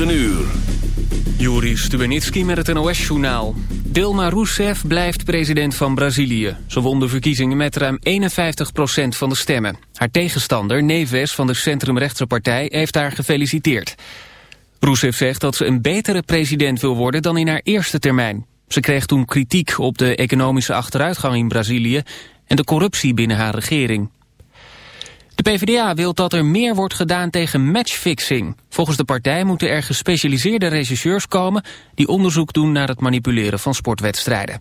9 uur. Juri Stubenitski met het NOS-journaal. Dilma Rousseff blijft president van Brazilië. Ze won de verkiezingen met ruim 51% van de stemmen. Haar tegenstander, Neves van de centrumrechtse partij, heeft haar gefeliciteerd. Rousseff zegt dat ze een betere president wil worden dan in haar eerste termijn. Ze kreeg toen kritiek op de economische achteruitgang in Brazilië... en de corruptie binnen haar regering. De PvdA wil dat er meer wordt gedaan tegen matchfixing. Volgens de partij moeten er gespecialiseerde regisseurs komen... die onderzoek doen naar het manipuleren van sportwedstrijden.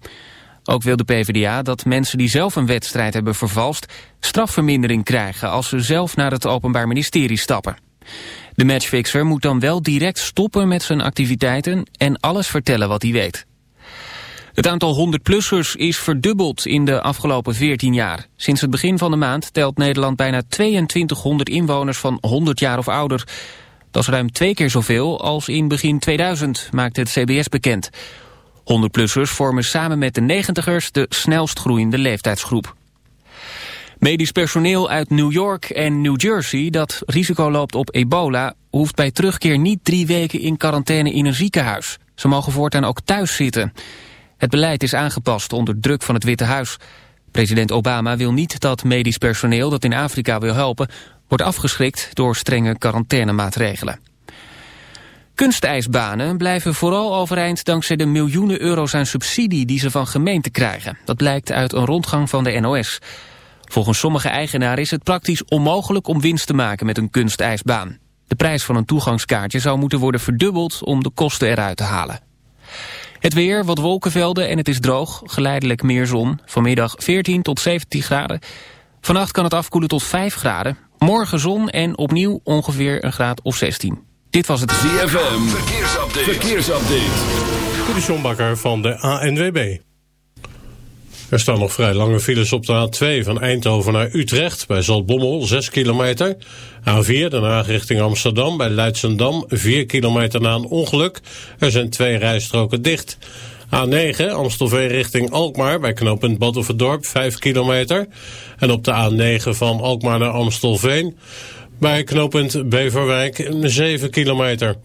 Ook wil de PvdA dat mensen die zelf een wedstrijd hebben vervalst... strafvermindering krijgen als ze zelf naar het Openbaar Ministerie stappen. De matchfixer moet dan wel direct stoppen met zijn activiteiten... en alles vertellen wat hij weet. Het aantal 100-plussers is verdubbeld in de afgelopen 14 jaar. Sinds het begin van de maand telt Nederland bijna 2200 inwoners van 100 jaar of ouder. Dat is ruim twee keer zoveel als in begin 2000, maakt het CBS bekend. 100-plussers vormen samen met de 90ers de snelst groeiende leeftijdsgroep. Medisch personeel uit New York en New Jersey dat risico loopt op ebola... hoeft bij terugkeer niet drie weken in quarantaine in een ziekenhuis. Ze mogen voortaan ook thuis zitten. Het beleid is aangepast onder druk van het Witte Huis. President Obama wil niet dat medisch personeel dat in Afrika wil helpen... wordt afgeschrikt door strenge quarantainemaatregelen. Kunstijsbanen blijven vooral overeind dankzij de miljoenen euro's aan subsidie die ze van gemeenten krijgen. Dat blijkt uit een rondgang van de NOS. Volgens sommige eigenaren is het praktisch onmogelijk om winst te maken met een kunstijsbaan. De prijs van een toegangskaartje zou moeten worden verdubbeld om de kosten eruit te halen. Het weer, wat wolkenvelden en het is droog. Geleidelijk meer zon. Vanmiddag 14 tot 17 graden. Vannacht kan het afkoelen tot 5 graden. Morgen zon en opnieuw ongeveer een graad of 16. Dit was het ZFM. Verkeersupdate. Verkeersupdate. De van de ANWB. Er staan nog vrij lange files op de A2 van Eindhoven naar Utrecht bij Zaltbommel, 6 kilometer. A4 Den Haag richting Amsterdam bij Leidsendam, 4 kilometer na een ongeluk. Er zijn twee rijstroken dicht. A9 Amstelveen richting Alkmaar bij knooppunt Badhoevedorp, 5 kilometer. En op de A9 van Alkmaar naar Amstelveen bij knooppunt Beverwijk, 7 kilometer.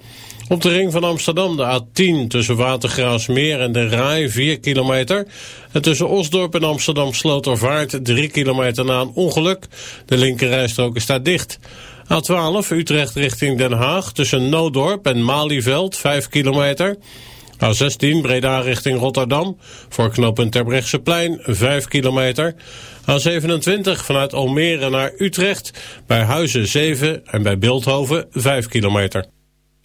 Op de ring van Amsterdam de A10 tussen Watergraafsmeer en de Rai 4 kilometer. En tussen Osdorp en Amsterdam Slotervaart 3 kilometer na een ongeluk. De linkerrijstrook is daar dicht. A12 Utrecht richting Den Haag tussen Noodorp en Malieveld 5 kilometer. A16 Breda richting Rotterdam voor knooppunt Terbrechtseplein 5 kilometer. A27 vanuit Almere naar Utrecht bij Huizen 7 en bij Beeldhoven 5 kilometer.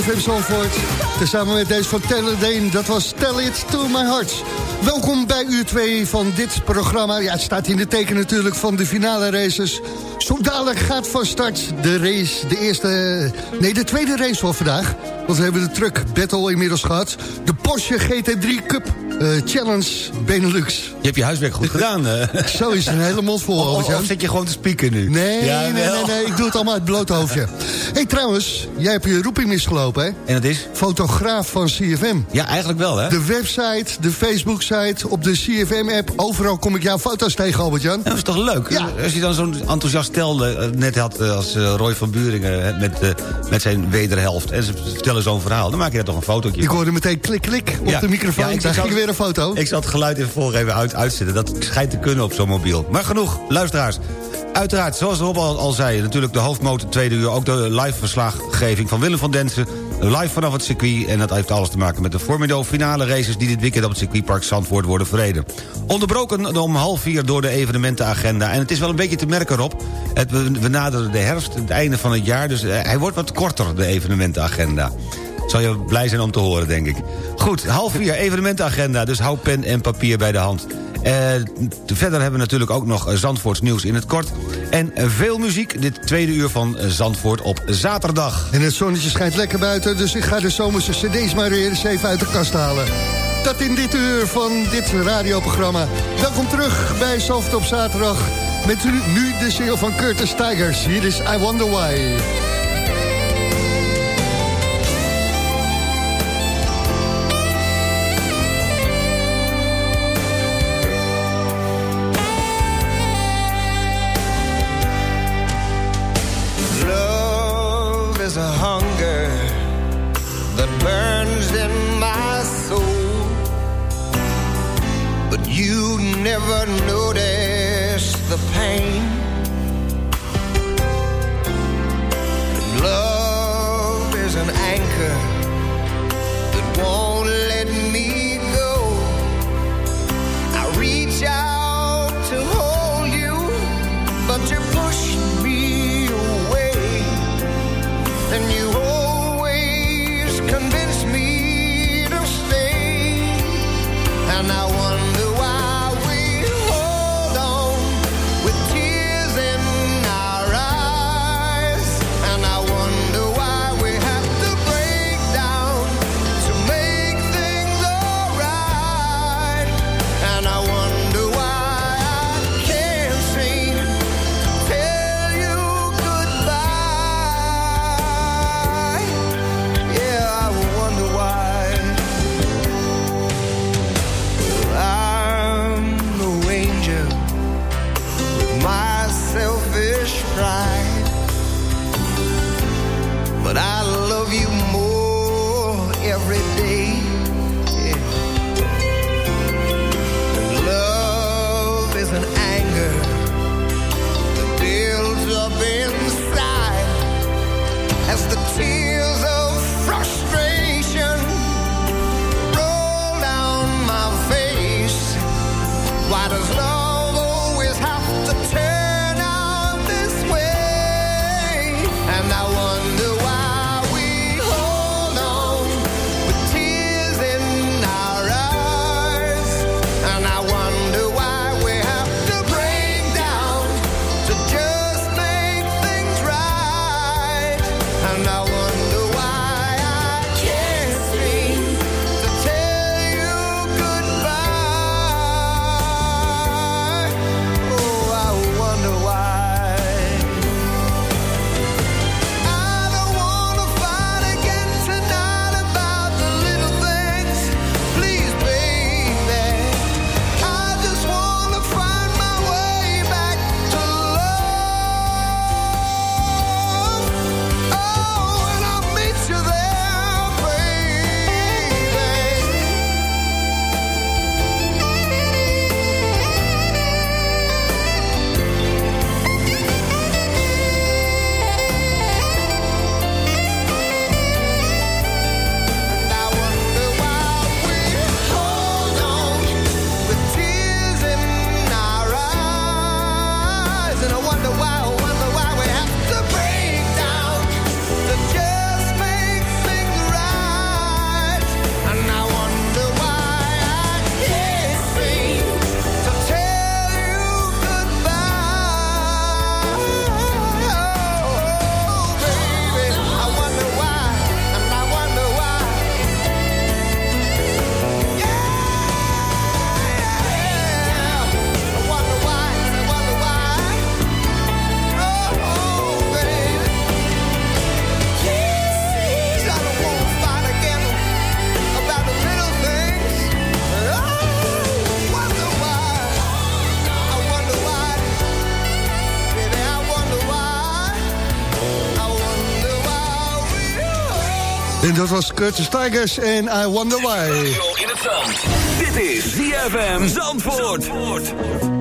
CFM Zandvoort. Tezamen met deze van Taylor dat was Tell It To My Heart. Welkom bij uur 2 van dit programma. Ja, het staat in de teken natuurlijk van de finale races. Zo dadelijk gaat van start de race, de eerste... Nee, de tweede race van vandaag. Want we hebben de truck battle inmiddels gehad. De Porsche GT3 Cup eh, Challenge Benelux. Je hebt je huiswerk goed gedaan. Zo is een hele mond vol, Of, Albert-Jan. of zit je gewoon te spieken nu? Nee, Ja, nee, nee, nee, ik doe het allemaal uit het blote hoofdje. Hé, hey, trouwens, jij hebt je roeping misgelopen, hè? En dat is? Fotograaf van CFM. Ja, eigenlijk wel, hè? De website, de Facebook-site, op de CFM-app. Overal kom ik jouw foto's tegen, Albert-Jan. Dat is toch leuk? Ja. Als je dan zo'n enthousiast stel eh, net had eh, als eh, Roy van Buringen... met, met zijn wederhelft, en ze vertellen zo'n verhaal... dan maak je daar toch een fotootje Ik hoorde meteen klik-klik op Ja. de microfoon. Ja, ik Daar ging weer een foto. Ik zal het geluid even voor even uit, uitzetten. Dat schijnt te kunnen op zo'n mobiel. Maar genoeg, luisteraars. Uiteraard, zoals Rob al, zei... natuurlijk de hoofdmotor tweede uur... ook de live verslaggeving van Willem van Densen... live vanaf het circuit. En dat heeft alles te maken met de Formido finale races... die dit weekend op het circuitpark Zandvoort worden verreden. Onderbroken om half vier door de evenementenagenda. En het is wel een beetje te merken, Rob. Het, we, naderen de herfst, het einde van het jaar... dus eh, hij wordt wat korter, de evenementenagenda. Zal je blij zijn om te horen, denk ik. Goed, half vier, evenementenagenda. Dus hou pen en papier bij de hand. Eh, verder hebben we natuurlijk ook nog eh, Zandvoorts nieuws in het kort. En eh, veel muziek, dit tweede uur van Zandvoort op zaterdag. En het zonnetje schijnt lekker buiten, dus ik ga de zomerse cd's maar weer eens even uit de kast halen. Dat in dit uur van dit radioprogramma. Welkom terug bij Zandvoort op zaterdag. Met nu de single van Curtis Tigers. Hier is I Wonder Why. never knew. was Curtis Tigers en I Wonder Why. In. Dit is ZFM Zandvoort. Zandvoort.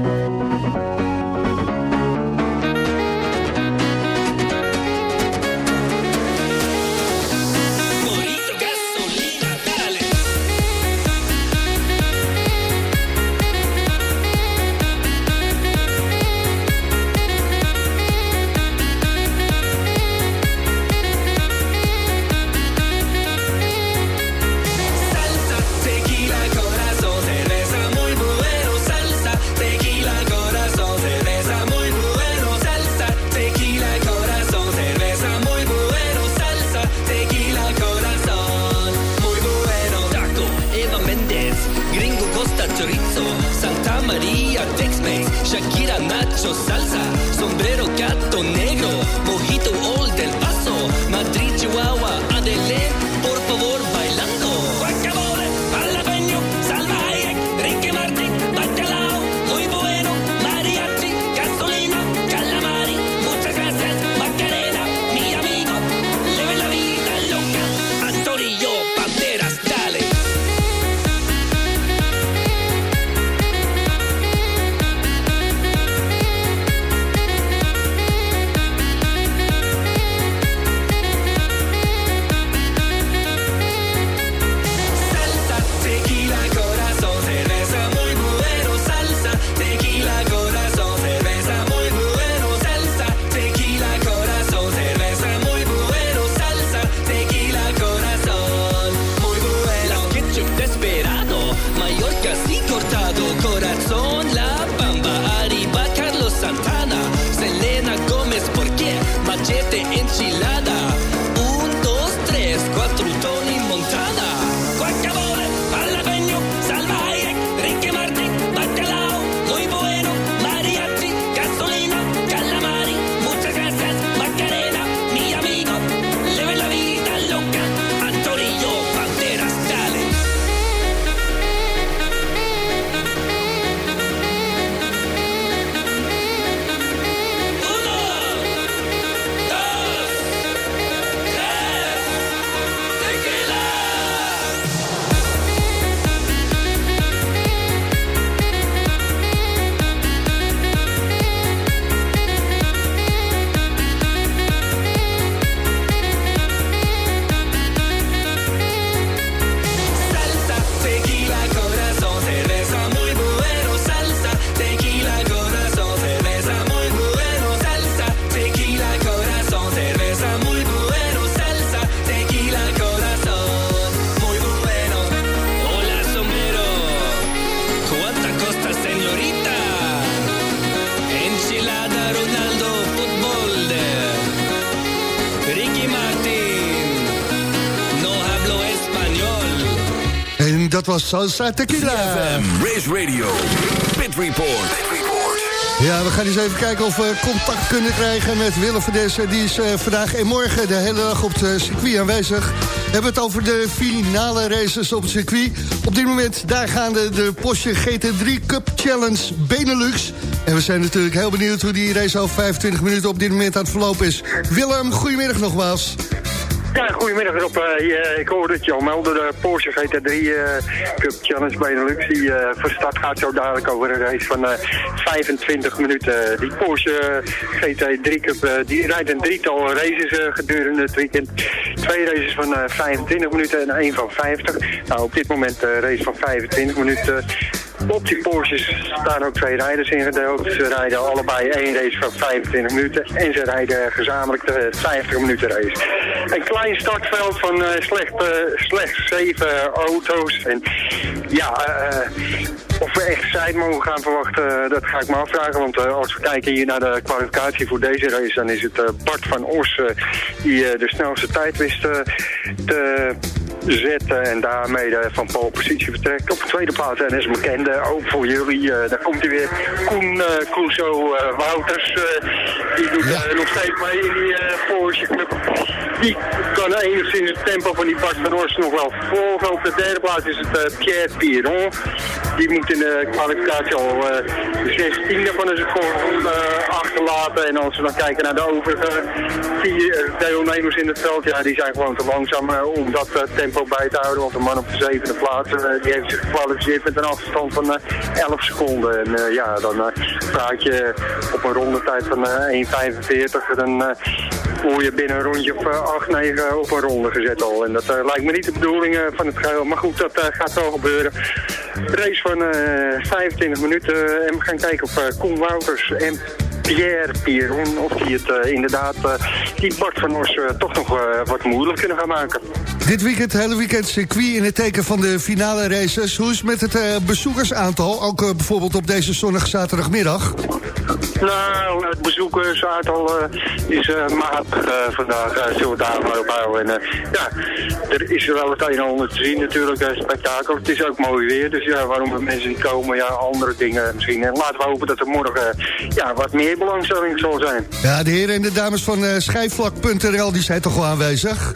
Tex-Mex, Shakira, Nacho, Salsa, Sombrero, Gato Negro, Mojito, Old del Salsa Tequila. CFM, Race Radio, Pit Report. Ja, we gaan eens even kijken of we contact kunnen krijgen met Willem van Dessen. Die is eh, vandaag en morgen de hele dag op het circuit aanwezig. We hebben het over de finale races op het circuit. Op dit moment, daar gaan de, de Porsche GT3 Cup Challenge Benelux. En we zijn natuurlijk heel benieuwd hoe die race al 25 minuten op dit moment aan het verlopen is. Willem, goedemiddag nogmaals. Ja, goedemiddag. Eh, je- ik hoorde het je al melden. De Porsche GT3 eh, Cup Challenge Benelux. Die eh van start gaat zo dadelijk over een race van eh, 25 minuten. Die Porsche GT3 Cup eh, die rijdt een drietal races eh, gedurende het weekend. Twee races van eh, 25 minuten en één van 50. Nou, op dit moment een race van 25 minuten. Op die Porsches staan ook twee rijders ingedeeld. Ze rijden allebei één race van 25 minuten. En ze rijden gezamenlijk de 50 minuten race. Een klein startveld van eh, slecht, eh, slechts zeven auto's. En ja, eh, of we echt tijd mogen gaan verwachten, dat ga ik me afvragen. Want als we kijken hier naar de kwalificatie voor deze race... dan is het Bart van Os die de snelste tijd wist te zetten. En daarmee de van pole positie vertrekt. Op de tweede plaats, en is een bekende, ook voor jullie. eh, daar komt hij weer. Koen eh eh, Wouters. eh, die doet eh, nog steeds mee in die eh, Porsche Club. Die kan enigszins het tempo van die Bart van Os nog wel volgen. Op de derde plaats is het eh, Pierre Piron. Die moet in de kwalificatie al eh, de 16e van de seconde eh, achterlaten. En als we dan kijken naar de overige vier deelnemers in het veld, ja, die zijn gewoon te langzaam om dat tempo bij te houden. Want de man op de zevende plaats, die heeft zich gekwalificeerd met een afstand van eh 11 seconden. En ja, dan praat je op een rondetijd van eh 1,45. Dan word je binnen een rondje of eh, 8, 9 op een ronde gezet al. En dat eh, lijkt me niet de bedoeling eh, van het geheel. Maar goed, dat eh, gaat wel gebeuren. Race van eh 25 minuten. En we gaan kijken of eh Koen Wouters en Pierre Piron, of die het eh, inderdaad, eh, die Bart van Os eh, toch nog wat moeilijk kunnen gaan maken. Dit weekend, hele weekend circuit in het teken van de finale races. Hoe is het met het bezoekersaantal? Ook bijvoorbeeld op deze zonnige zaterdagmiddag. Nou, het bezoekersaantal is eh, matig vandaag. eh zullen we daar maar op houden. En ja, er is wel het een en ander te zien natuurlijk, eh, spektakel. Het is ook mooi weer, dus ja, waarom er mensen niet komen, ja, andere dingen misschien. En laten we hopen dat er morgen ja, wat meer belangstelling zal zijn. Ja, de heren en de dames van eh schijfvlak.nl die zijn toch wel aanwezig?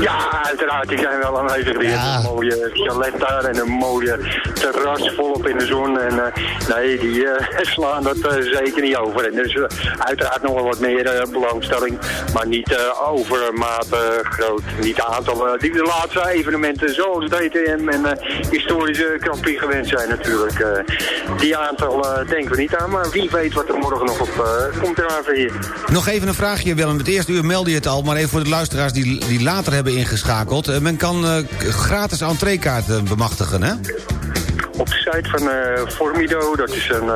Ja, uiteraard, die zijn wel aanwezig. Die een mooie chalet daar en een mooie terras volop in de zon. En eh, nee, die eh, slaan dat zeker niet over. En dus uiteraard nog wel wat meer belangstelling, maar niet overmate groot. Niet de aantallen die de laatste evenementen zoals DTM en historische Prix gewend zijn natuurlijk. Die aantal denken we niet aan, maar wie weet wat er morgen nog op eh, komt eraan hier. Nog even een vraagje, Willem. Het eerste uur meldde je het al, maar even voor de luisteraars die, die later hebben ingeschakeld. Eh, Men kan eh, gratis entreekaarten bemachtigen, hè? op de site van Formido. Dat is een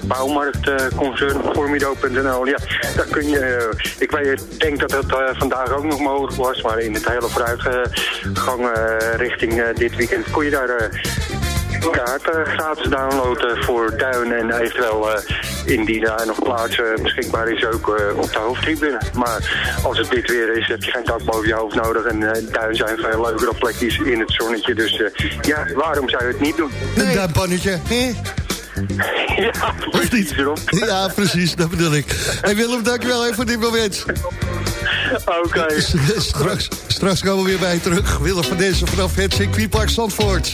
bouwmarktconcern, formido.nl. Ja, daar kun je, ik weet, denk dat dat eh, vandaag ook nog mogelijk was, maar in het hele vooruitgang richting dit weekend kon je daar kaarten gratis downloaden voor Duin en eventueel eh, indien daar nog plaats eh, beschikbaar is ook eh, op de hoofdtribune. Maar als het dit weer is, heb je geen dak boven je hoofd nodig en eh, Duin zijn veel leukere plekjes in het zonnetje. Dus eh, ja, waarom zou je het niet doen? Een duimpannetje. hè? ja, precies erop. Ja, precies, dat bedoel ik. Hey Willem, dankjewel even voor dit moment. Oké. straks, straks komen we weer bij je terug. Willem van deze vanaf het circuitpark Zandvoort.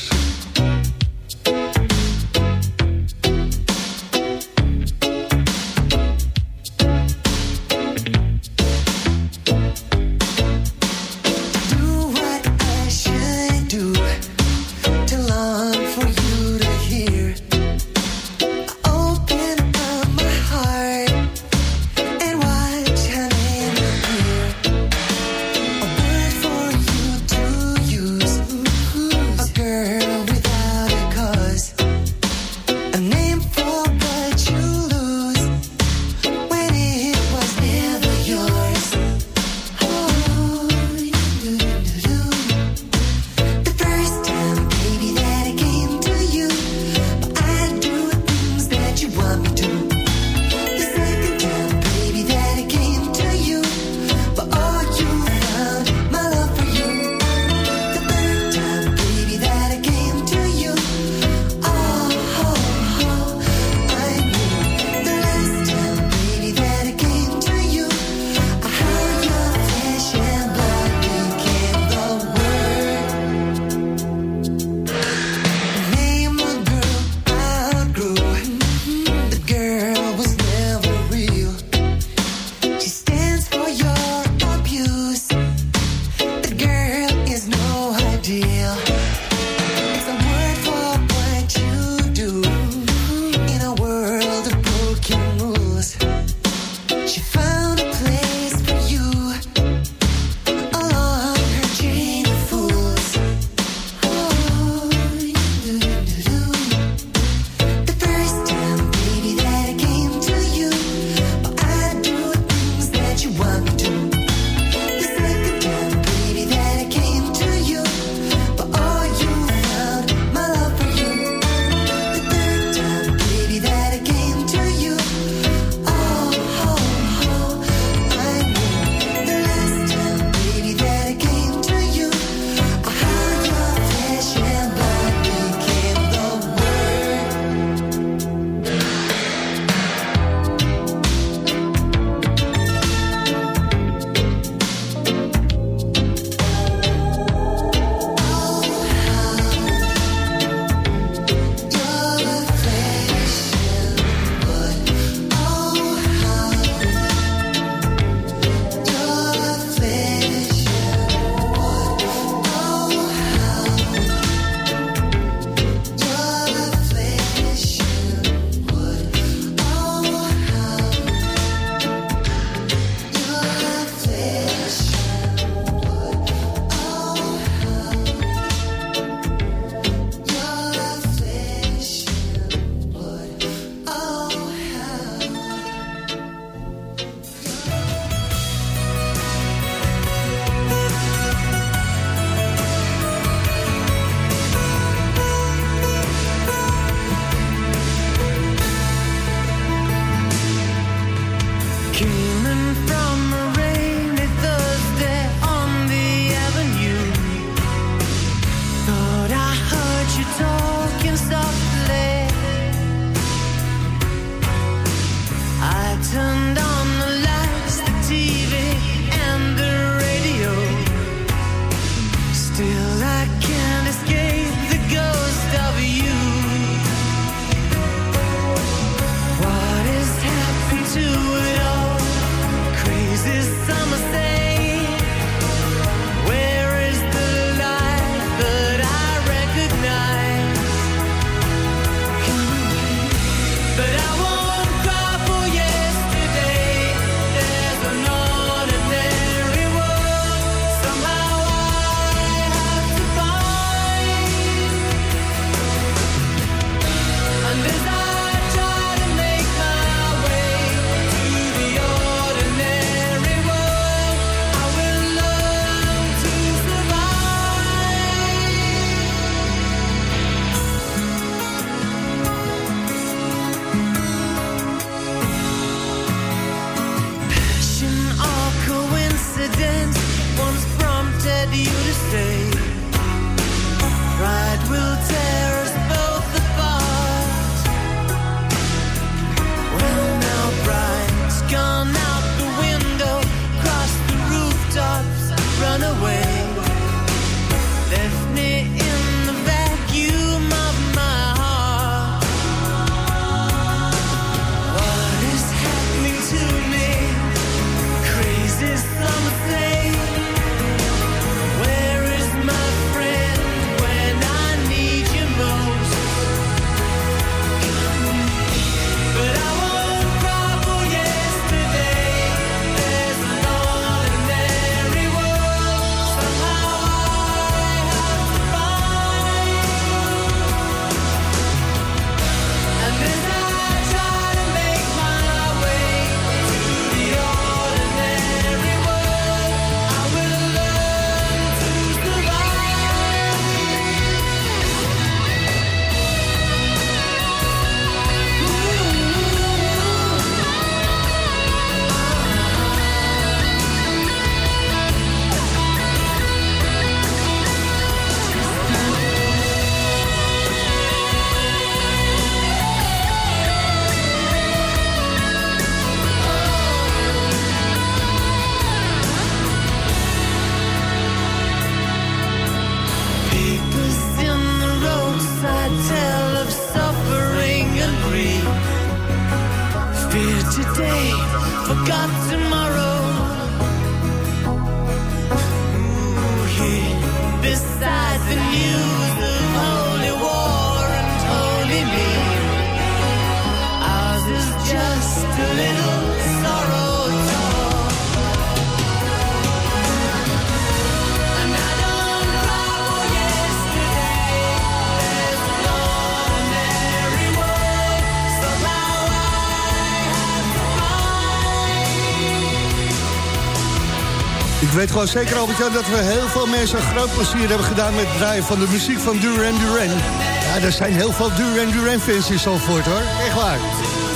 Weet gewoon zeker, albert dat we heel veel mensen een groot plezier hebben gedaan... met het draaien van de muziek van Duran Duran. Ja, er zijn heel veel Duran Duran fans in Zandvoort, hoor. Echt waar.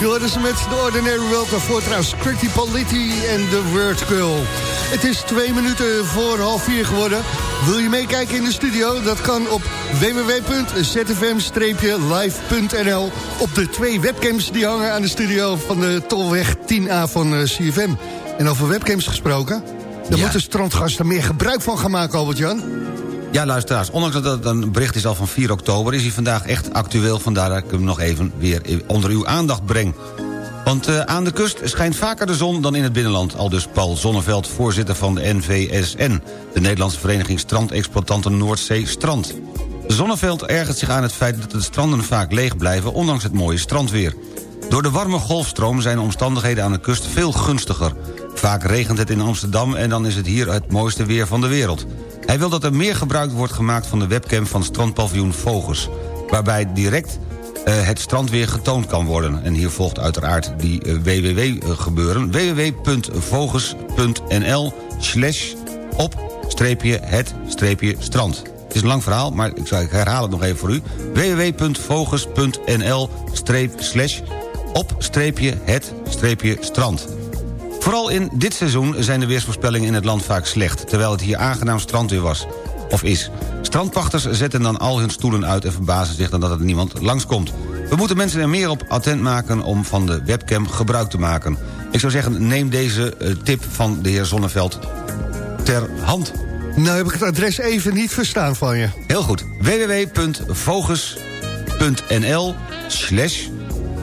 Je hoorde ze met The Ordinary World daarvoor trouwens Pretty Polity en The Word Girl. Het is twee minuten voor half vier geworden. Wil je meekijken in de studio? Dat kan op www.zfm-live.nl op de twee webcams die hangen aan de studio van de Tolweg 10A van eh, CFM. En over webcams gesproken, daar moeten strandgasten meer gebruik van gaan maken, Albert-Jan. Ja, luisteraars, ondanks dat het een bericht is al van 4 oktober... is hij vandaag echt actueel, vandaar dat ik hem nog even weer onder uw aandacht breng. Want eh, aan de kust schijnt vaker de zon dan in het binnenland... al dus Paul Zonneveld, voorzitter van de NVSN... de Nederlandse Vereniging Strandexploitanten Noordzee Strand. Zonneveld ergert zich aan het feit dat de stranden vaak leeg blijven... ondanks het mooie strandweer. Door de warme golfstroom zijn de omstandigheden aan de kust veel gunstiger. Vaak regent het in Amsterdam en dan is het hier het mooiste weer van de wereld. Hij wil dat er meer gebruik wordt gemaakt van de webcam van strandpaviljoen Vogels... waarbij direct eh, het strandweer getoond kan worden. En hier volgt uiteraard die eh, www-gebeuren. www.vogels.nl slash op streepje het streepje strand. Het is een lang verhaal, maar ik, herhaal het nog even voor u. www.vogels.nl slash op streepje het streepje strand. Vooral in dit seizoen zijn de weersvoorspellingen in het land vaak slecht... terwijl het hier aangenaam strandweer was. Of is. Strandpachters zetten dan al hun stoelen uit... en verbazen zich dan dat er niemand langskomt. We moeten mensen er meer op attent maken om van de webcam gebruik te maken. Ik zou zeggen, neem deze eh, tip van de heer Zonneveld ter hand. Nou heb ik het adres even niet verstaan van je. Heel goed. www.voges.nl slash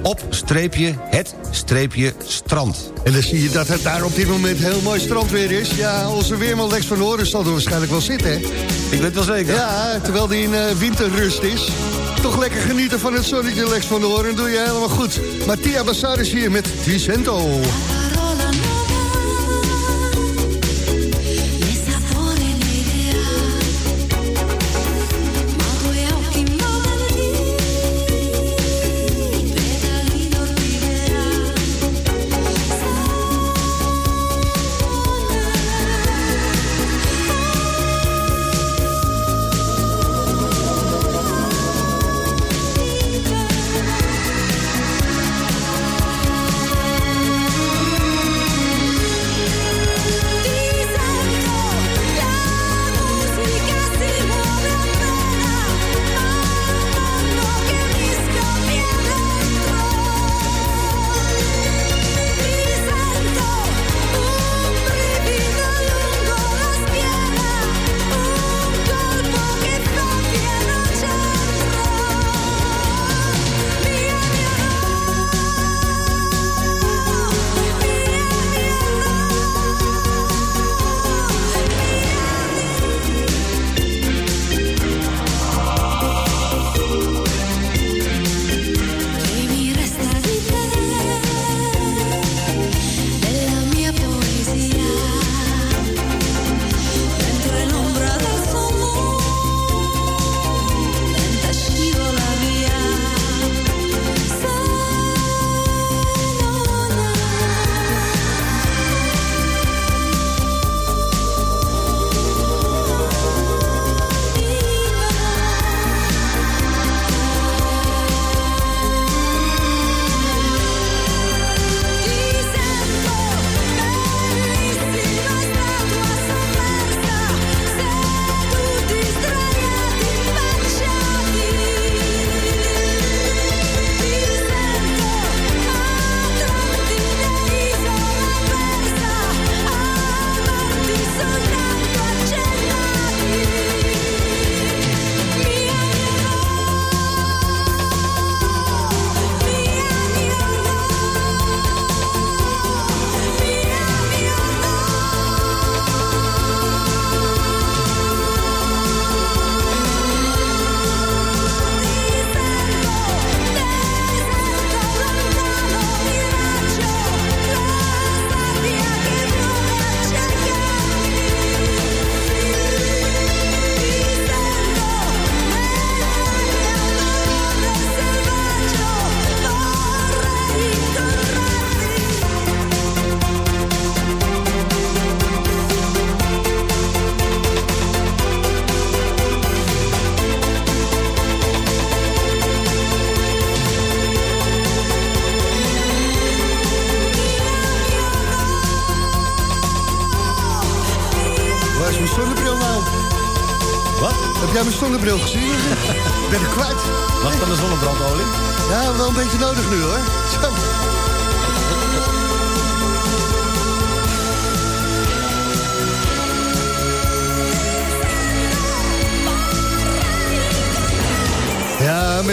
op streepje het streepje strand. En dan zie je dat het daar op dit moment heel mooi strandweer is. Ja, onze weerman Lex van Horen zal er waarschijnlijk wel zitten, hè? Ik weet wel zeker. Ja, terwijl die in eh, winterrust is. Toch lekker genieten van het zonnetje, Lex van Horen. Doe je helemaal goed. Mattia Bassar is hier met Vicento.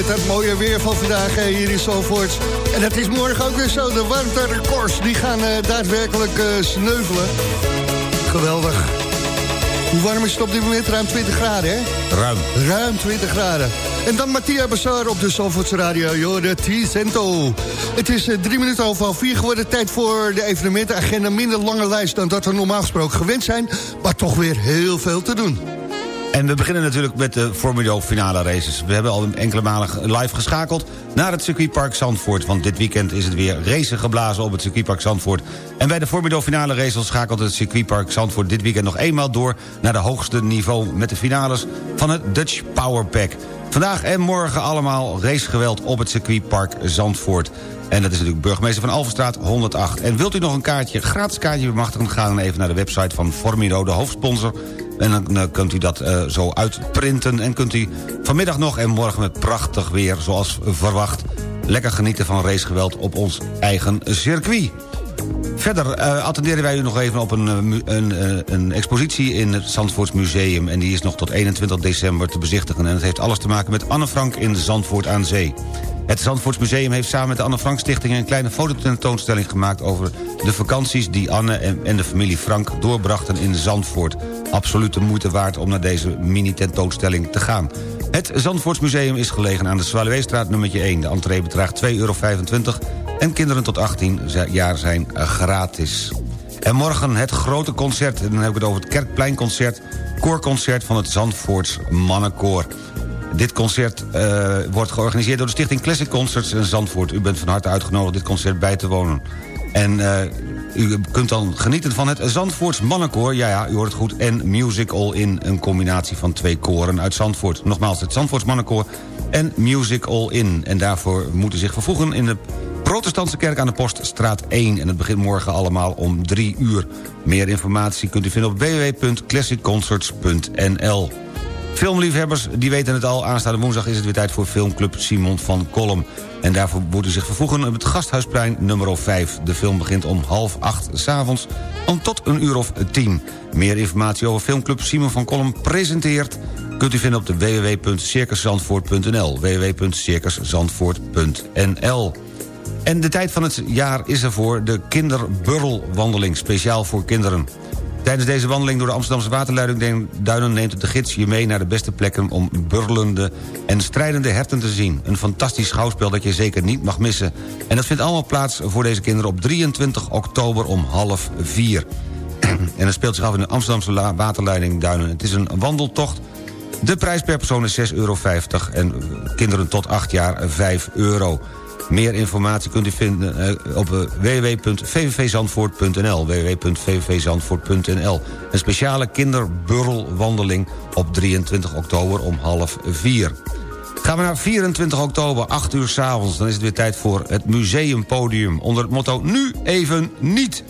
Met dat mooie weer van vandaag hier in Zalvoort. En dat is morgen ook weer zo. De warmterecords die gaan eh, daadwerkelijk eh, sneuvelen. Geweldig. Hoe warm is het op dit moment? Ruim 20 graden, hè? Ruim. Ruim 20 graden. En dan Mattia Bassar op de Zalvoortse Radio, joh, de T-Cento. Het is eh, drie minuten over half vier geworden. Tijd voor de evenementenagenda. Minder lange lijst dan dat we normaal gesproken gewend zijn. Maar toch weer heel veel te doen. En we beginnen natuurlijk met de Formulo finale races. We hebben al enkele malen live geschakeld naar het circuitpark Zandvoort. Want dit weekend is het weer racen geblazen op het circuitpark Zandvoort. En bij de Formulo finale races schakelt het circuitpark Zandvoort dit weekend nog eenmaal door... naar de hoogste niveau met de finales van het Dutch Power Pack. Vandaag en morgen allemaal racegeweld op het circuitpark Zandvoort. En dat is natuurlijk burgemeester van Alverstraat 108. En wilt u nog een kaartje, gratis kaartje bemachtigen... ga dan even naar de website van Formido, de hoofdsponsor... En dan kunt u dat eh, zo uitprinten. En kunt u vanmiddag nog en morgen met prachtig weer, zoals verwacht... lekker genieten van racegeweld op ons eigen circuit. Verder eh, attenderen wij u nog even op een, eh, een, een expositie in het Zandvoorts Museum... en die is nog tot 21 december te bezichtigen. En het heeft alles te maken met Anne Frank in Zandvoort aan Zee. Het Zandvoorts Museum heeft samen met de Anne Frank Stichting... een kleine fototentoonstelling gemaakt over de vakanties... die Anne en, en de familie Frank doorbrachten in Zandvoort. Absoluut de moeite waard om naar deze mini-tentoonstelling te gaan. Het Zandvoorts Museum is gelegen aan de Zwaluweestraat nummertje 1. De entree bedraagt 2,25 euro en kinderen tot 18 zi- jaar zijn gratis. En morgen het grote concert, en dan heb ik het over het Kerkpleinconcert... koorconcert van het Zandvoorts Mannenkoor. Dit concert eh, wordt georganiseerd door de Stichting Classic Concerts in Zandvoort. U bent van harte uitgenodigd dit concert bij te wonen. En eh, u kunt dan genieten van het Zandvoorts Mannenkoor. Ja, ja, u hoort het goed. En Music All In, een combinatie van twee koren uit Zandvoort. Nogmaals, het Zandvoorts Mannenkoor en Music All In. En daarvoor moeten zich vervoegen in de Protestantse Kerk aan de Poststraat 1. En het begint morgen allemaal om 3 uur. Meer informatie kunt u vinden op www.classicconcerts.nl. Filmliefhebbers, die weten het al. Aanstaande woensdag is het weer tijd voor filmclub Simon van Kolm. En daarvoor moet u zich vervoegen op het Gasthuisplein nummer 5. De film begint om half acht s'avonds om tot een uur of tien. Meer informatie over filmclub Simon van Kolm presenteert... kunt u vinden op de www.circuszandvoort.nl www.circuszandvoort.nl en de tijd van het jaar is er voor de kinderburrelwandeling, speciaal voor kinderen. Tijdens deze wandeling door de Amsterdamse waterleidingduinen neemt de gids je mee naar de beste plekken om burlende en strijdende herten te zien. Een fantastisch schouwspel dat je zeker niet mag missen. En dat vindt allemaal plaats voor deze kinderen op 23 oktober om half vier. En dat speelt zich af in de Amsterdamse la- waterleidingduinen. Het is een wandeltocht. De prijs per persoon is 6,50 euro en kinderen tot 8 jaar 5 euro. Meer informatie kunt u vinden eh, op eh, www.vvvzandvoort.nl www.vvvzandvoort.nl Een speciale kinderburrelwandeling op 23 oktober om half vier. Gaan we naar 24 oktober, 8 uur s'avonds. Dan is het weer tijd voor het museumpodium. Onder het motto Nu even niet.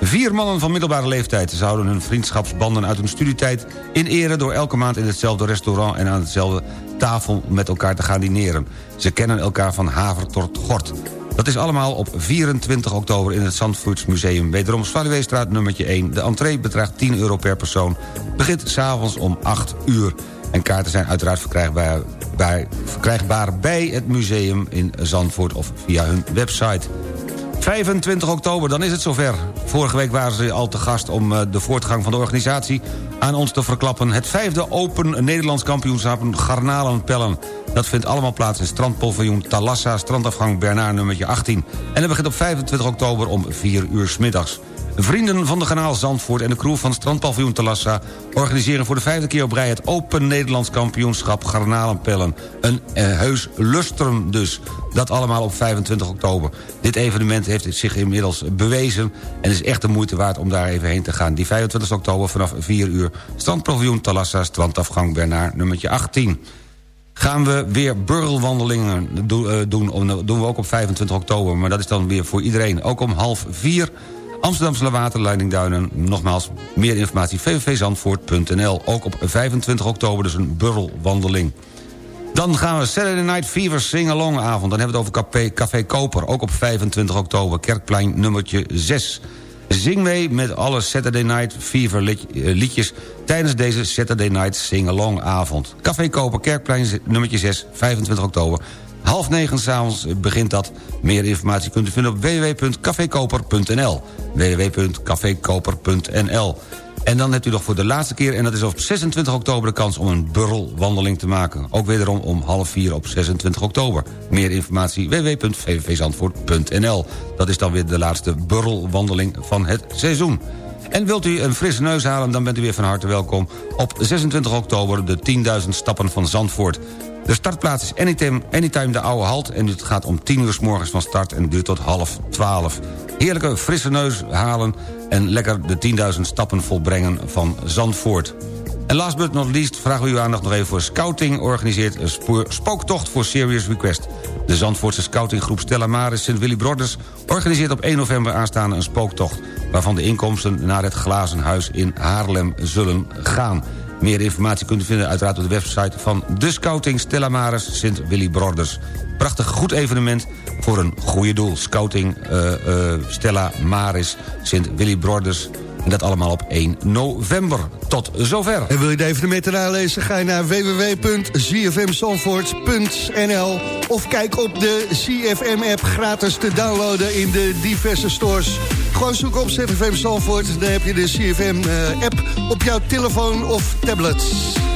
Vier mannen van middelbare leeftijd zouden hun vriendschapsbanden uit hun studietijd in ere door elke maand in hetzelfde restaurant en aan hetzelfde tafel met elkaar te gaan dineren. Ze kennen elkaar van haver tot gort. Dat is allemaal op 24 oktober in het Zandvoorts Museum. Wederom Zwaluweestraat nummertje 1. De entree bedraagt 10 euro per persoon. Begint s'avonds om 8 uur. En kaarten zijn uiteraard verkrijgbaar bij, verkrijgbaar bij het museum in Zandvoort of via hun website. 25 oktober, dan is het zover. Vorige week waren ze al te gast om eh, de voortgang van de organisatie aan ons te verklappen. Het vijfde Open Nederlands kampioenschap Garnalenpellen. Dat vindt allemaal plaats in strandpaviljoen Talassa, strandafgang Bernard nummertje 18. En dat begint op 25 oktober om 4 uur middags. Vrienden van de Kanaal Zandvoort en de crew van strandpaviljoen Talassa... organiseren voor de vijfde keer op rij het Open Nederlands kampioenschap Garnalenpellen. Een eh, heus lustrum dus. Dat allemaal op 25 oktober. Dit evenement heeft zich inmiddels bewezen... en is echt de moeite waard om daar even heen te gaan. Die 25 oktober vanaf 4 uur. Strandpaviljoen Talassa, strandafgang Bernard nummertje 18. Gaan we weer burgelwandelingen eh, doen, doen we ook op 25 oktober... maar dat is dan weer voor iedereen, ook om half vier... Amsterdamse waterleidingduinen, nogmaals, meer informatie vvvzandvoort.nl. Ook op 25 oktober dus een burgelwandeling. Dan gaan we Saturday Night Fever Sing-Along avond. Dan hebben we het over Café, Café Koper, ook op 25 oktober. Kerkplein nummertje 6. Zing mee met alle Saturday Night Fever eh, liedjes... tijdens deze Saturday Night Sing-Along avond. Café Koper, Kerkplein nummertje 6, 25 oktober. Half negen s'avonds begint dat. Meer informatie kunt u vinden op www.cafekoper.nl www.cafekoper.nl En dan hebt u nog voor de laatste keer... en dat is op 26 oktober de kans om een burrelwandeling te maken. Ook wederom om half vier op 26 oktober. Meer informatie www.vvvzandvoort.nl Dat is dan weer de laatste burrelwandeling van het seizoen. En wilt u een frisse neus halen, dan bent u weer van harte welkom... op 26 oktober de 10.000 stappen van Zandvoort. De startplaats is anytime, anytime de Oude Halt... en het gaat om 10 uur s morgens van start en duurt tot half 12. Heerlijke frisse neus halen en lekker de 10.000 stappen volbrengen van Zandvoort. En last but not least vragen we uw aandacht nog even voor Scouting... organiseert een spooktocht voor Serious Request. De Zandvoortse scoutinggroep Stella Maris Sint Willy Broders... organiseert op 1 november aanstaande een spooktocht... waarvan de inkomsten naar het Glazen Huis in Haarlem zullen gaan. Meer informatie kunt u vinden uiteraard op de website van de Scouting Stella Maris Sint Willy Broders. Prachtig goed evenement voor een goede doel. Scouting eh, eh, Stella Maris Sint Willy Broders... En dat allemaal op 1 november. Tot zover. En wil je de evenementen nalezen? Ga je naar www.zfmzandvoort.nl of kijk op de CFM-app gratis te downloaden in de diverse stores. Gewoon zoek op ZFM Zandvoort, dan heb je de CFM-app op jouw telefoon of tablet.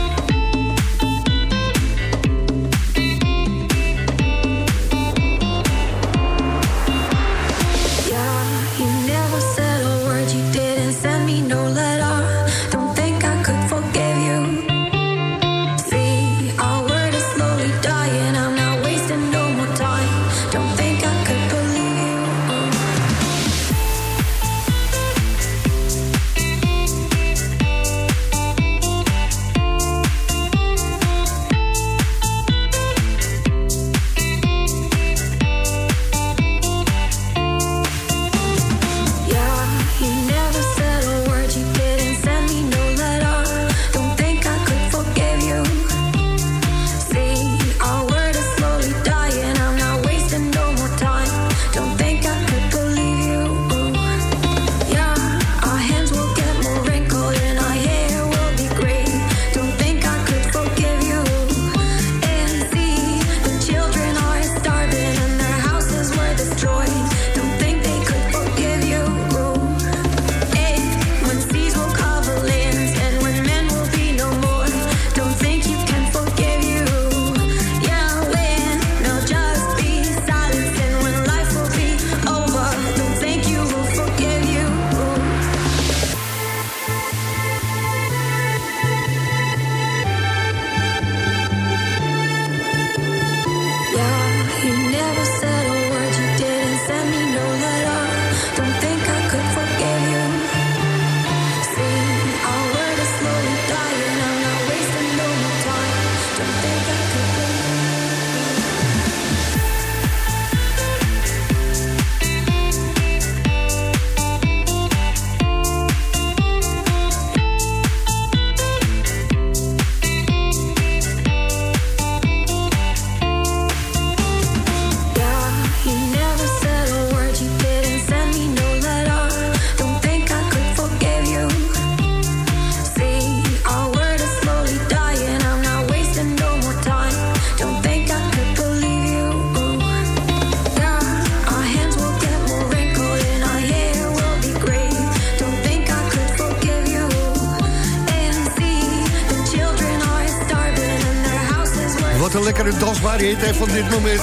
Van dit moment.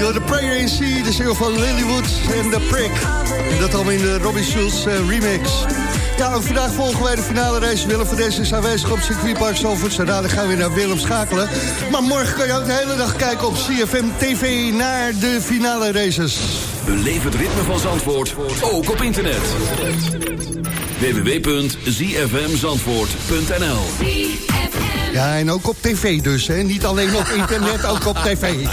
Door de Prayer in Sea, de single van Lilywood en The Prick. Dat allemaal in de Robbie Schulz eh, remix. Ja, vandaag volgen wij de finale race. Willem van Dessen is aanwezig op circuitpark Zalvoort. Zo dadelijk gaan we weer naar Willem schakelen. Maar morgen kan je ook de hele dag kijken op CFM TV naar de finale races. Beleef het ritme van Zandvoort, ook op internet. www.zfmzandvoort.nl Ja, en ook op tv dus, hè. Niet alleen op internet, ook op tv.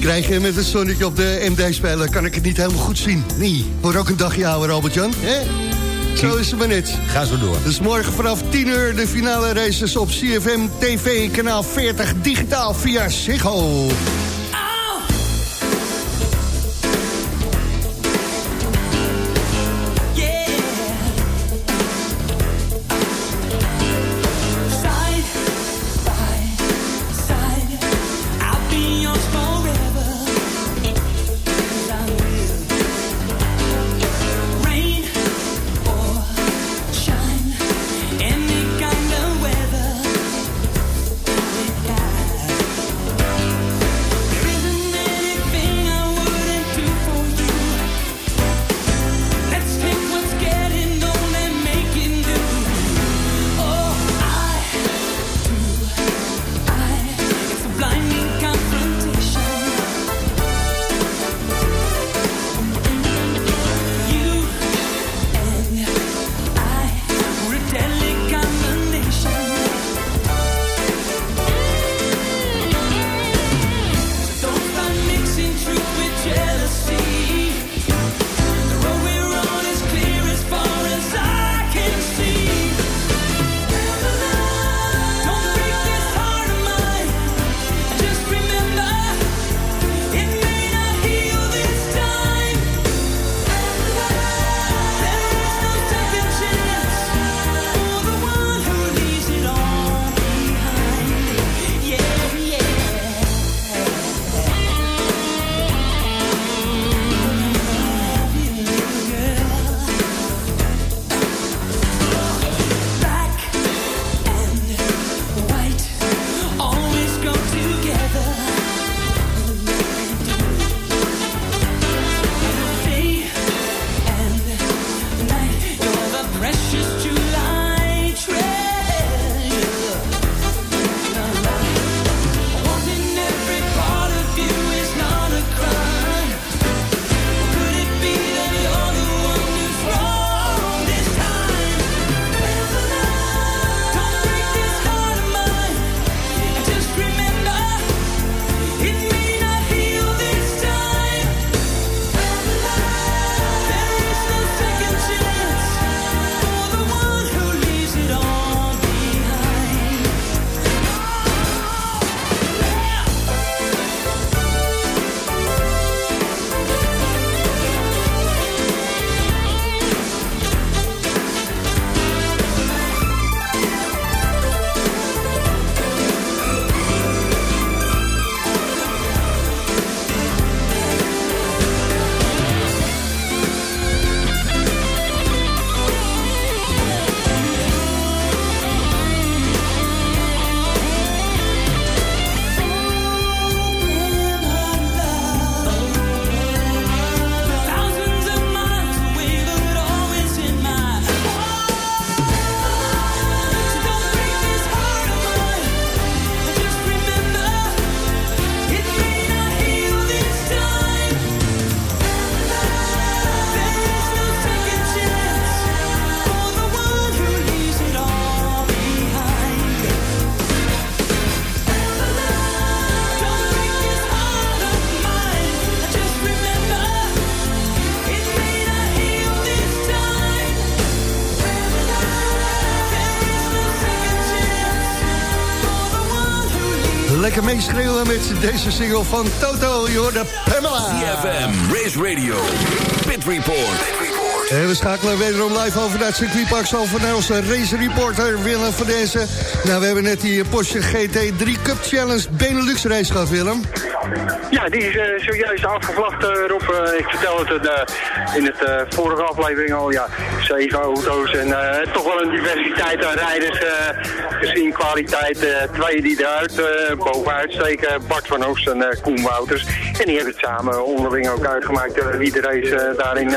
Krijg je met het zonnetje op de MD-speler, kan ik het niet helemaal goed zien. Nee, wordt ook een dagje ouder, Robert-Jan. hè? Zo is het maar net. Ga zo door. Dus morgen vanaf 10 uur de finale races op CFM TV, kanaal 40, digitaal via Ziggo. Lekker meeschreeuwen met deze single van Toto, je hoort de Pamela. CFM, Race Radio, Pit Report. En we schakelen wederom live over naar het circuitpark Zalvoort naar onze race reporter Willem van deze. Nou, we hebben net die Porsche GT3 Cup Challenge Benelux race gehad, Willem. Ja, die is eh, zojuist afgevlacht, eh, Rob. Eh, ik vertel het eh, in het eh, vorige aflevering al. Ja, zeven auto's en eh, toch wel een diversiteit aan rijders eh, gezien kwaliteit. eh, twee die eruit eh, bovenuit steken. Bart van Oost en eh, Koen Wouters. En die hebben het samen onderling ook uitgemaakt wie de race daarin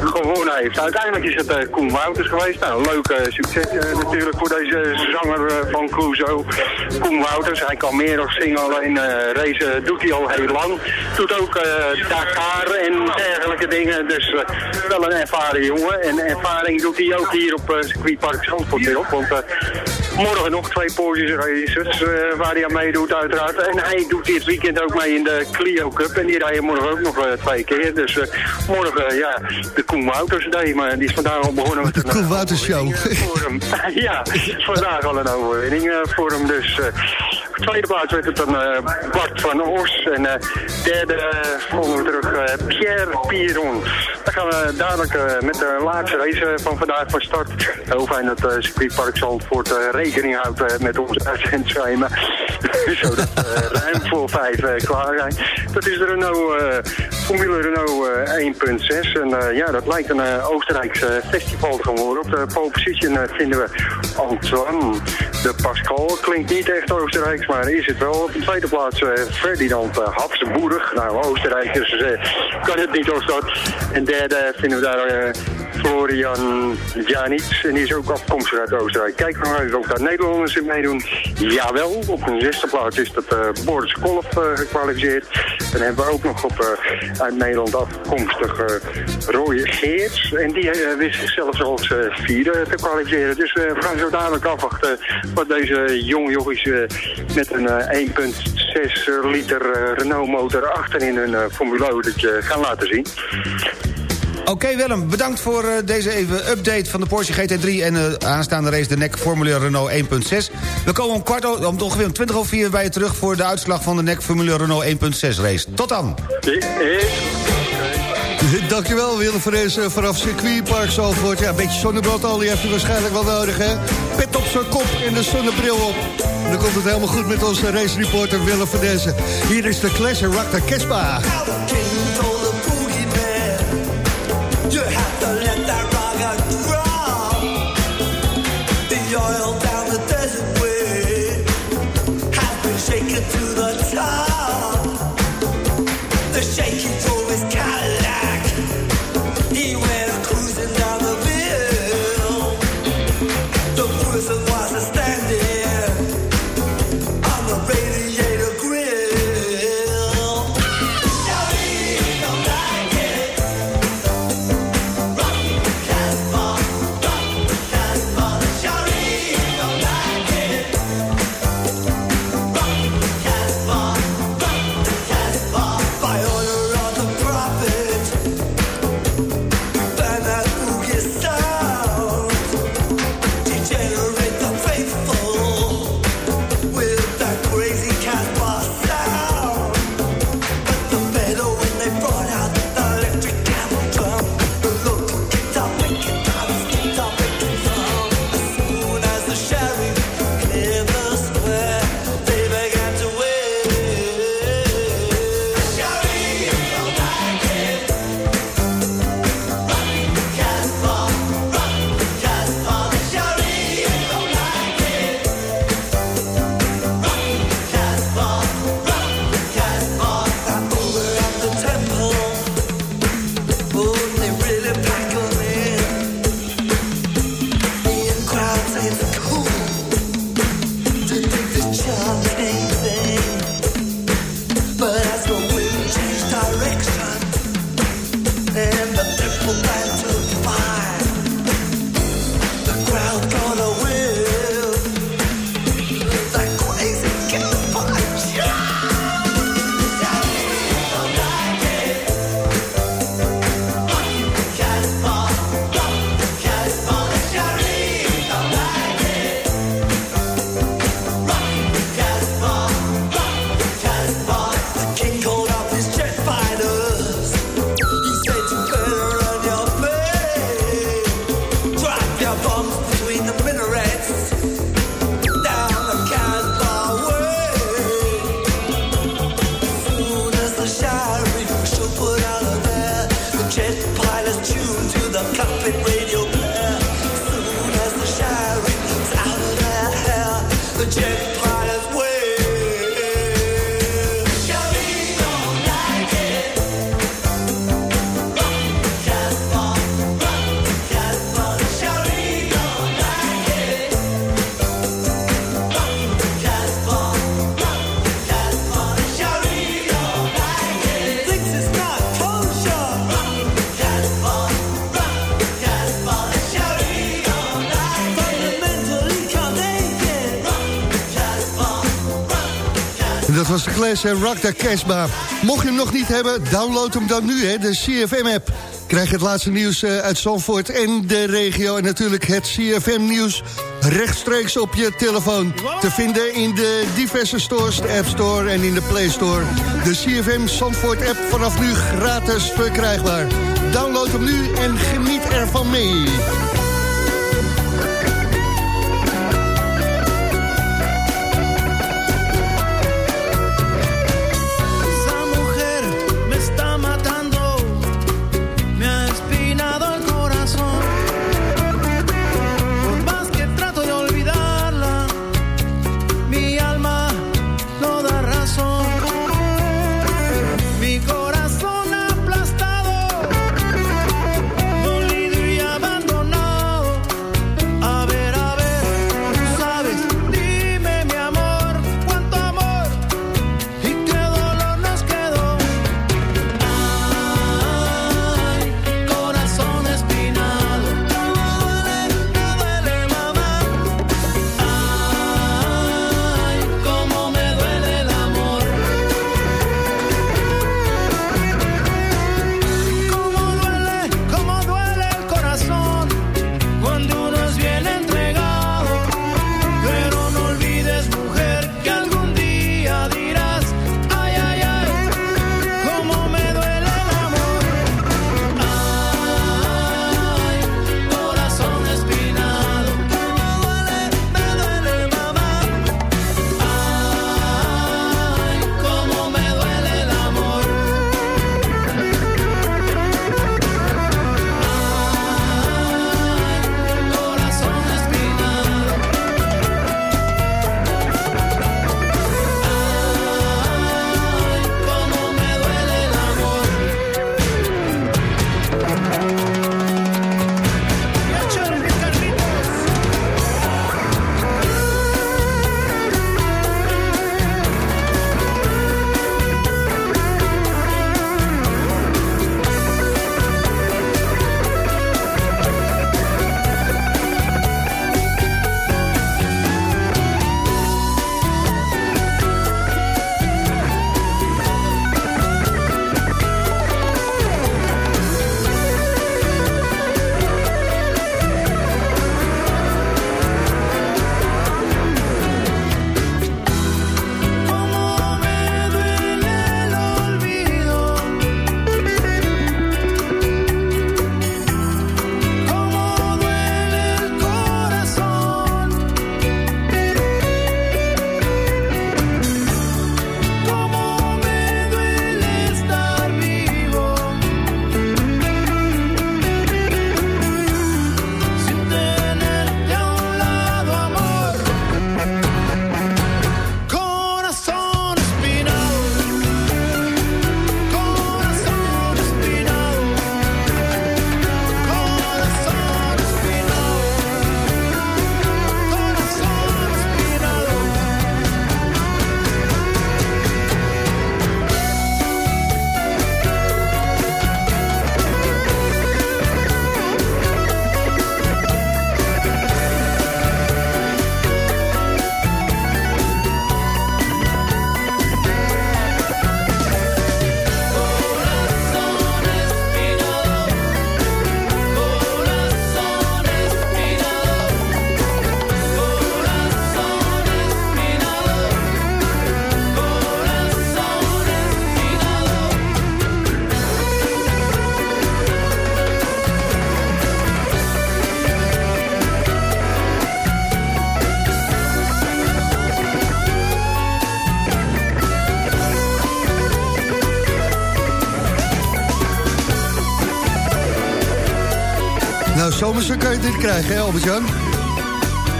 gewonnen heeft. Uiteindelijk is het Koen Wouters geweest. Nou, leuk succes natuurlijk voor deze zanger van Cruzo. Koen Wouters, hij kan meer of zingen, alleen racen doet hij al heel lang. Doet ook Dakar en dergelijke dingen. Dus wel een ervaren jongen. En ervaring doet hij ook hier op circuitpark Zandvoort weer op. Want morgen nog twee Porsche races eh, waar hij aan meedoet uiteraard. En hij doet dit weekend ook mee in de Clio Cup. En die rijden morgen ook nog eh, twee keer. Dus eh, morgen, ja, de Koen Wouters Day. Maar die is vandaag al begonnen met De een... Koen Wouters Show. overwinning, voor hem. ja, vandaag al een overwinning voor hem. Dus tweede plaats werd het dan eh, Bart van Os. En eh, derde eh, vonden we terug Pierre Piron. Dan gaan we dadelijk met de laatste race van vandaag van start. Heel fijn dat uh, circuitpark Zandvoort rekening houdt met onze uitzendschema. Zodat we ruim voor vijf klaar zijn. Dat is de Renault, Formule Renault eh, 1.6. En eh, ja, dat lijkt een eh, Oostenrijks eh, festival te worden. Op de pole position eh, vinden we Antoine de Pascal. Klinkt niet echt Oostenrijks, maar is het wel. Op de tweede plaats eh, Ferdinand Habsburg. Nou, Oostenrijkers eh, kan het niet als dat. En derde vinden we daar eh, Florian Janits. En die is ook afkomstig uit Oostenrijk. Kijk nog even of daar Nederlanders in meedoen. Jawel, op een zesde plaats is dat eh Boris Kolf eh, gekwalificeerd. Dan hebben we ook nog op, eh, uit Nederland afkomstig Roy Geerts. En die wist zichzelf als vierde te kwalificeren. Dus we gaan zo dadelijk afwachten wat deze jonge eh, met een eh, 1,6 liter Renault motor achterin hun uh, Formule 1 gaan laten zien. Oké Willem, bedankt voor eh, deze even update van de Porsche GT3... en de aanstaande race de NEC Formule Renault 1.6. We komen om, kwart o- om ongeveer om 20 over 4 bij je terug... voor de uitslag van de NEC Formule Renault 1.6 race. Tot dan! Dankjewel Willem van deze vanaf circuitpark Zandvoort. Ja, een beetje zonnebrandolie heeft u waarschijnlijk wel nodig, hè? Pet op zijn kop en de zonnebril op. En dan komt het helemaal goed met onze race reporter Willem van deze. Hier is de Clash Rock de Kespa. Clash en Rock the Casbah. Mocht je hem nog niet hebben, download hem dan nu, hè, de CFM-app. Krijg het laatste nieuws eh, uit Zandvoort en de regio. En natuurlijk het CFM-nieuws rechtstreeks op je telefoon. Te vinden in de diverse stores, de App Store en in de Play Store. De CFM Zandvoort-app vanaf nu gratis verkrijgbaar. Download hem nu en geniet ervan mee. Nou, zomerse kan je dit krijgen, hè Albert-Jan?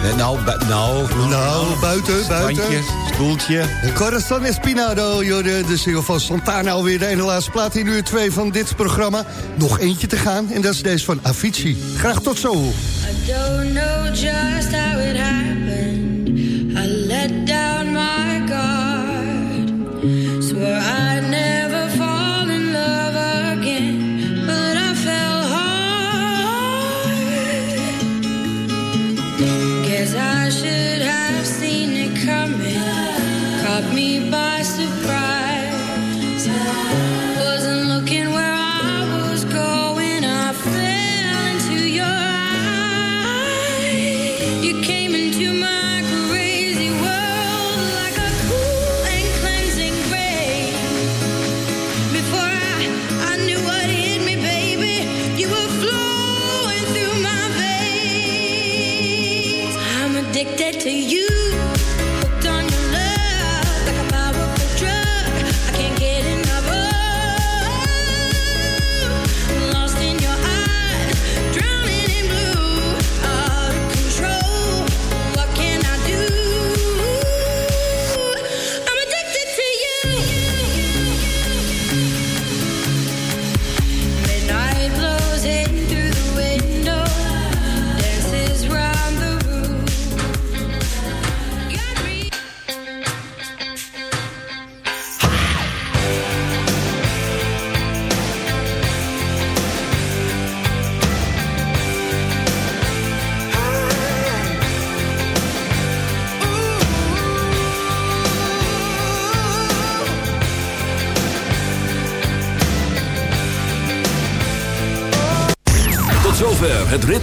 Eh, nou, bu- nou, Nou, buiten, buiten. Standje, stoeltje. Corazon Espinado, Jorde, de single van Santana alweer de ene laatste plaat in uur 2 van dit programma. Nog eentje te gaan en dat is deze van Avicii. Graag tot zo. I don't know just how it happened. I let down